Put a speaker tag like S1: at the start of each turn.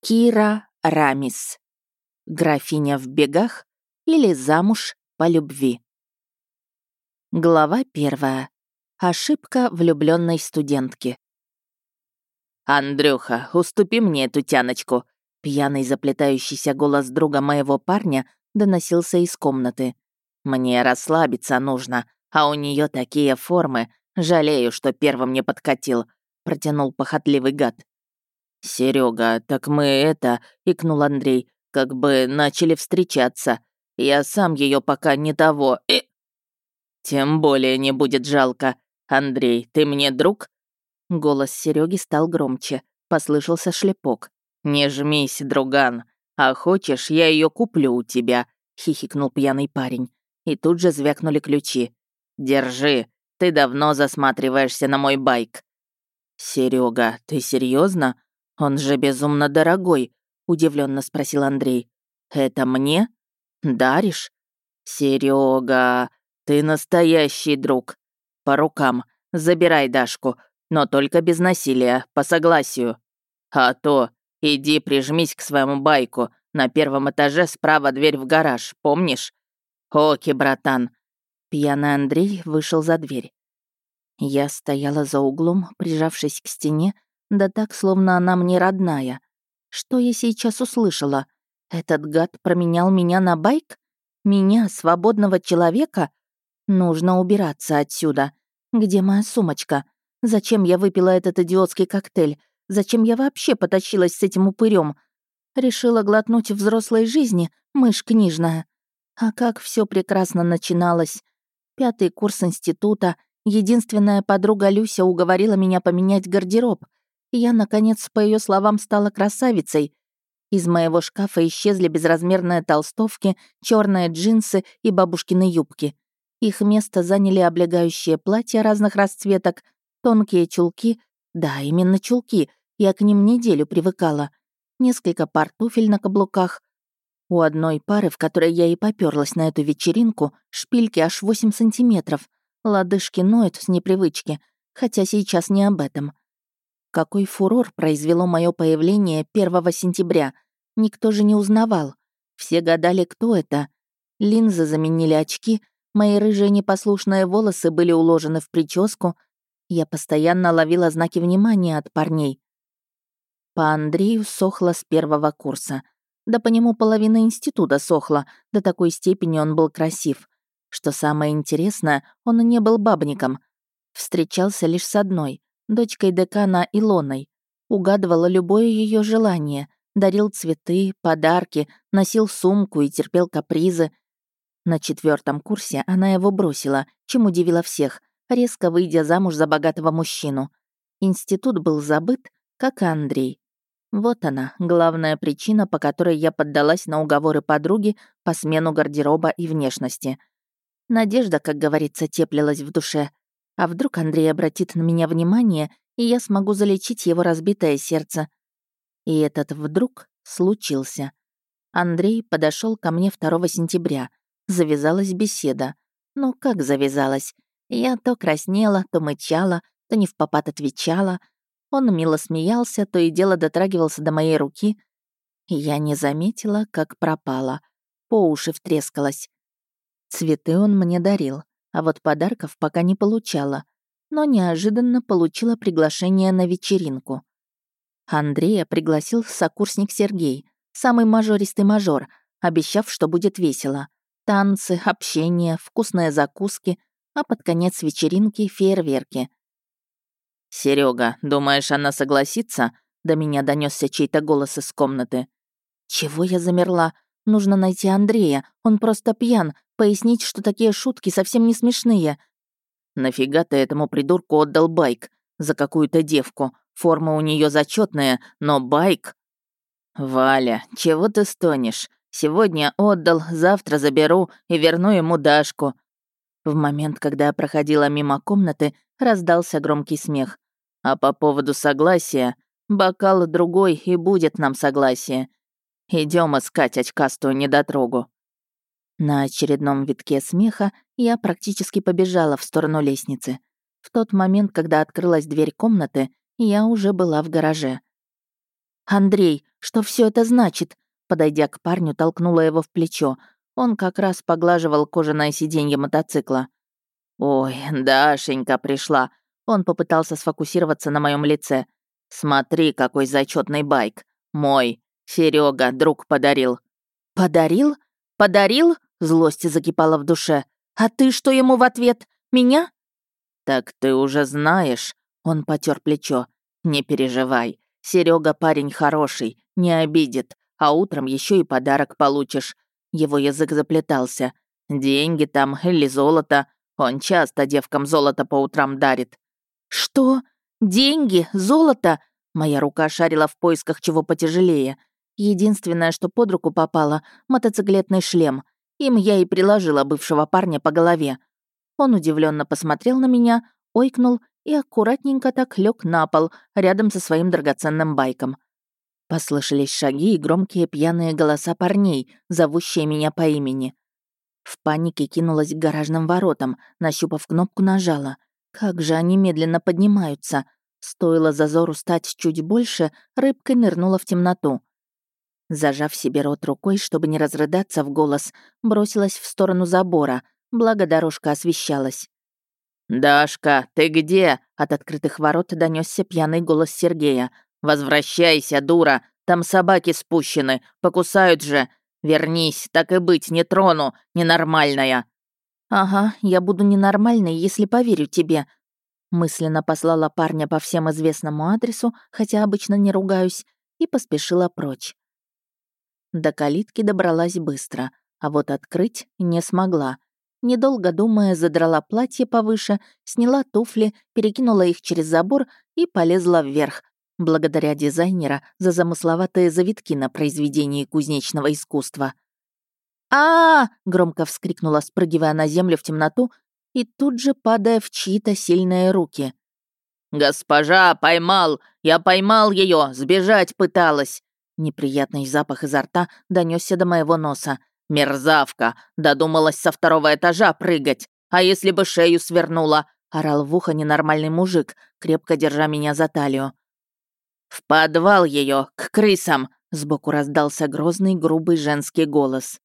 S1: Кира Рамис. Графиня в бегах или замуж по любви. Глава первая. Ошибка влюбленной студентки.
S2: «Андрюха, уступи мне эту тяночку!» Пьяный заплетающийся голос друга моего парня доносился из комнаты. «Мне расслабиться нужно, а у нее такие формы. Жалею, что первым не подкатил», — протянул похотливый гад. Серега, так мы это, икнул Андрей, как бы начали встречаться. Я сам ее пока не того. И... Тем более не будет жалко. Андрей, ты мне друг? Голос Сереги стал громче. Послышался шлепок. Не жмись, друган. А хочешь, я ее куплю у тебя, хихикнул пьяный парень. И тут же звякнули ключи. Держи, ты давно засматриваешься на мой байк. Серега, ты серьезно? «Он же безумно дорогой», — удивленно спросил Андрей. «Это мне? Даришь?» Серега, ты настоящий друг. По рукам, забирай Дашку, но только без насилия, по согласию. А то иди прижмись к своему байку, на первом этаже справа дверь в гараж, помнишь? Оки, братан». Пьяный Андрей вышел за дверь. Я стояла за углом, прижавшись к стене, да так, словно она мне родная. Что я сейчас услышала? Этот гад променял меня на байк? Меня, свободного человека? Нужно убираться отсюда. Где моя сумочка? Зачем я выпила этот идиотский коктейль? Зачем я вообще потащилась с этим упырем? Решила глотнуть взрослой жизни, мышь книжная. А как все прекрасно начиналось. Пятый курс института, единственная подруга Люся уговорила меня поменять гардероб — я, наконец, по ее словам, стала красавицей. Из моего шкафа исчезли безразмерные толстовки, черные джинсы и бабушкины юбки. Их место заняли облегающие платья разных расцветок, тонкие чулки, да, именно чулки, я к ним неделю привыкала, несколько пар туфель на каблуках. У одной пары, в которой я и попёрлась на эту вечеринку, шпильки аж 8 сантиметров, лодыжки ноют с непривычки, хотя сейчас не об этом. Какой фурор произвело мое появление 1 сентября. Никто же не узнавал. Все гадали, кто это. Линзы заменили очки, мои рыжие непослушные волосы были уложены в прическу. Я постоянно ловила знаки внимания от парней. По Андрею сохла с первого курса. Да по нему половина института сохла, до такой степени он был красив. Что самое интересное, он не был бабником. Встречался лишь с одной — дочкой декана Илоной. Угадывала любое ее желание, дарил цветы, подарки, носил сумку и терпел капризы. На четвертом курсе она его бросила, чем удивила всех, резко выйдя замуж за богатого мужчину. Институт был забыт, как и Андрей. Вот она, главная причина, по которой я поддалась на уговоры подруги по смену гардероба и внешности. Надежда, как говорится, теплилась в душе. А вдруг Андрей обратит на меня внимание, и я смогу залечить его разбитое сердце? И этот вдруг случился. Андрей подошел ко мне 2 сентября. Завязалась беседа. Ну, как завязалась? Я то краснела, то мычала, то не в попад отвечала. Он мило смеялся, то и дело дотрагивался до моей руки. Я не заметила, как пропала. По уши втрескалась. Цветы он мне дарил а вот подарков пока не получала, но неожиданно получила приглашение на вечеринку. Андрея пригласил сокурсник Сергей, самый мажористый мажор, обещав, что будет весело. Танцы, общение, вкусные закуски, а под конец вечеринки — фейерверки. Серега, думаешь, она согласится?» До меня донесся чей-то голос из комнаты. «Чего я замерла? Нужно найти Андрея. Он просто пьян. Пояснить, что такие шутки совсем не смешные. Нафига ты этому придурку отдал байк? За какую-то девку. Форма у нее зачетная, но байк... Валя, чего ты стонешь? Сегодня отдал, завтра заберу и верну ему Дашку. В момент, когда я проходила мимо комнаты, раздался громкий смех. А по поводу согласия, бокал другой и будет нам согласие. Идем искать очкастую недотрогу. На очередном витке смеха я практически побежала в сторону лестницы. В тот момент, когда открылась дверь комнаты, я уже была в гараже.
S1: «Андрей, что все это значит?» Подойдя к парню, толкнула его в плечо. Он как раз поглаживал кожаное сиденье мотоцикла.
S2: «Ой, Дашенька пришла». Он попытался сфокусироваться на моем лице. «Смотри, какой зачетный байк. Мой. Серега, друг подарил».
S1: «Подарил? Подарил?» Злость закипала в душе. «А ты что ему в ответ? Меня?»
S2: «Так ты уже знаешь». Он потер плечо. «Не переживай. Серега парень хороший, не обидит, а утром еще и подарок получишь». Его язык заплетался. «Деньги там или золото. Он часто девкам золото по утрам дарит».
S1: «Что? Деньги? Золото?» Моя рука шарила в поисках чего потяжелее. Единственное, что под руку попало — мотоциклетный шлем. Им я и приложила бывшего парня по голове. Он удивленно посмотрел на меня, ойкнул и аккуратненько так лег на пол рядом со своим драгоценным байком. Послышались шаги и громкие пьяные голоса парней, зовущие меня по имени. В панике кинулась к гаражным воротам, нащупав кнопку, нажала. Как же они медленно поднимаются. Стоило зазору стать чуть больше, рыбкой нырнула в темноту. Зажав себе рот рукой, чтобы не разрыдаться в голос, бросилась в сторону забора, благо дорожка освещалась.
S2: «Дашка, ты где?» — от открытых ворот донесся пьяный голос Сергея. «Возвращайся, дура! Там собаки спущены, покусают же! Вернись, так и быть, не трону, ненормальная!»
S1: «Ага, я буду ненормальной, если поверю тебе», мысленно послала парня по всем известному адресу, хотя обычно не ругаюсь, и поспешила прочь. До калитки добралась быстро, а вот открыть не смогла. Недолго думая, задрала платье повыше, сняла туфли, перекинула их через забор и полезла вверх, благодаря дизайнера за замысловатые завитки на произведении кузнечного искусства. а, -а, -а громко вскрикнула, спрыгивая на землю в темноту и тут же падая в чьи-то сильные руки.
S2: «Госпожа, поймал! Я поймал ее, Сбежать пыталась!»
S1: Неприятный запах изо рта донесся до моего носа.
S2: «Мерзавка! Додумалась со второго этажа прыгать! А если бы шею свернула?» — орал в ухо ненормальный мужик, крепко держа меня за талию. «В подвал ее, к крысам!» — сбоку раздался грозный, грубый женский голос.